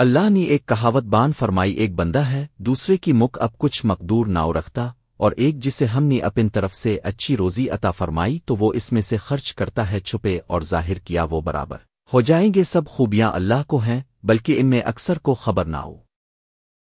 اللہ نے ایک کہاوت بان فرمائی، ایک بندہ ہے، دوسرے کی مک اب کچھ مقدور ناؤ رکھتا، اور ایک جسے ہم نے اپن طرف سے اچھی روزی عطا فرمائی، تو وہ اس میں سے خرچ کرتا ہے چھپے اور ظاہر کیا وہ برابر۔ ہو جائیں گے سب خوبیاں اللہ کو ہیں، بلکہ ان میں اکثر کو خبر نہ ہو۔